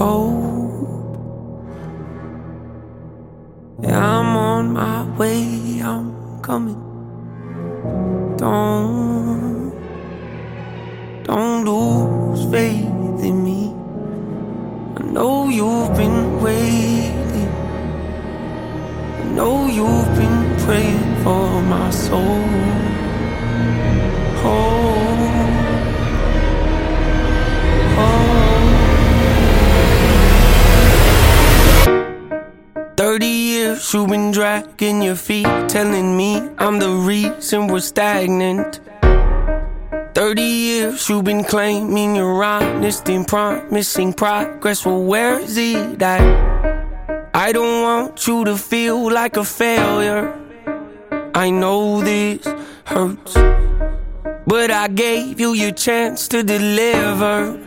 hope. I'm on my way, I'm coming. Don't, don't lose faith in me. I know you've been waiting. I know you've been praying for my soul. 30 years you've been dragging your feet, telling me I'm the reason we're stagnant. 30 years you've been claiming you're and promising progress. Well, where's it at? I don't want you to feel like a failure. I know this hurts, but I gave you your chance to deliver.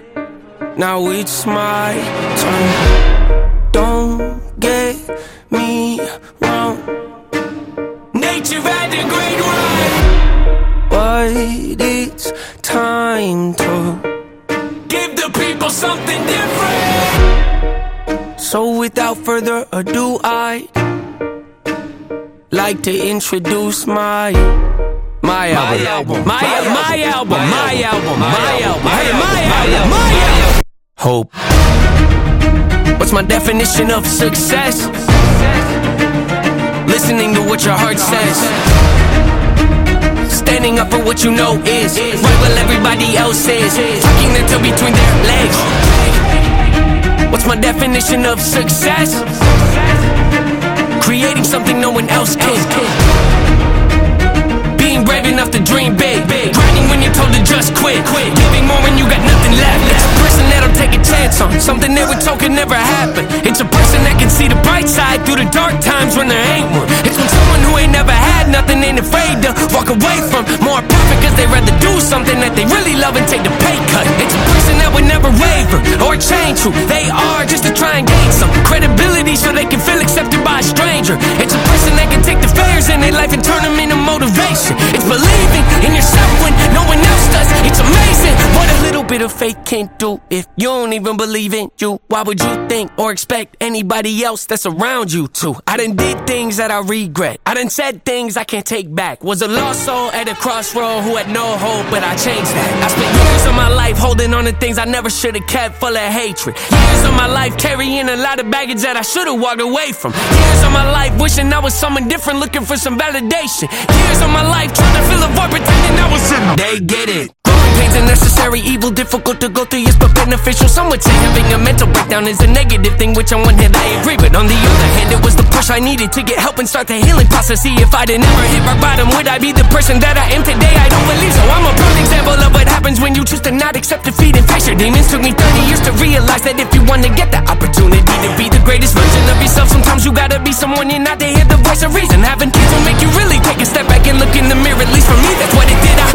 Now it's my turn. Don't get me wrong. Nature had a great run, but it's time to give the people something different. So without further ado, I like to introduce my my album, my album, my album, my album, my album, my album, my album. Hope. What's my definition of success? Listening to what your heart says. Standing up for what you know is right while everybody else is. Tucking their tail between their legs. What's my definition of success? Creating something no one else can. Being brave enough to dream big. Grinding when you're told to just quit. Giving more when you got nothing left. It's a person that'll take a chance on something they were told could never happen. Side through the dark times when there ain't one. It's when someone who ain't never had nothing ain't afraid to walk away from more profit cause they rather do something that they really love and take the pay cut. It's a person that would never waver or change who they are just to try and gain some credibility so they can feel accepted by a stranger. It's a person that can take the failures in their life and turn them into motivation. It's believing bit of faith can't do if you don't even believe in you. Why would you think or expect anybody else that's around you to? I done did things that I regret. I done said things I can't take back. Was a lost soul at a crossroad who had no hope, but I changed that. I spent years of my life holding on to things I never should have kept full of hatred. Years of my life carrying a lot of baggage that I should have walked away from. Years of my life wishing I was someone different, looking for some validation. Years of my life trying to fill a void, pretending I was in. They get it. Pains are necessary, evil, difficult to go through, yes, but beneficial. Some would say having a mental breakdown is a negative thing, which on one hand I agree, but on the other hand, it was the push I needed to get help and start the healing process. See, if I'd never hit rock bottom, would I be the person that I am today? I don't believe so. I'm a prime example of what happens when you choose to not accept defeat and face your demons. Took me 30 years to realize that if you want to get the opportunity to be the greatest version of yourself, sometimes you gotta be someone you're not to hear the voice of reason. Having kids will make you really take a step back and look in the mirror. At least for me, that's what it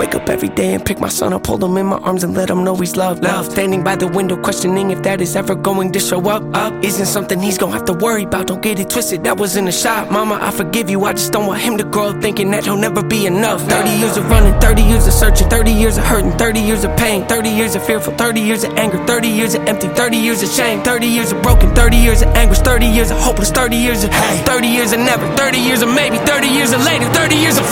wake up every day and pick my son up, hold him in my arms and let him know he's loved. Love. Standing by the window, questioning if that is ever going to show up. Up isn't something he's gonna have to worry about. Don't get it twisted. That wasn't a shot, Mama. I forgive you. I just don't want him to grow up thinking that he'll never be enough. 30 years of running, 30 years of searching, 30 years of hurting, 30 years of pain, 30 years of fearful, 30 years of anger, 30 years of empty, 30 years of shame, 30 years of broken, 30 years of anguish, 30 years of hopeless, 30 years of hey, 30 years of never, 30 years of maybe, 30 years of later, 30 years of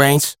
Reigns.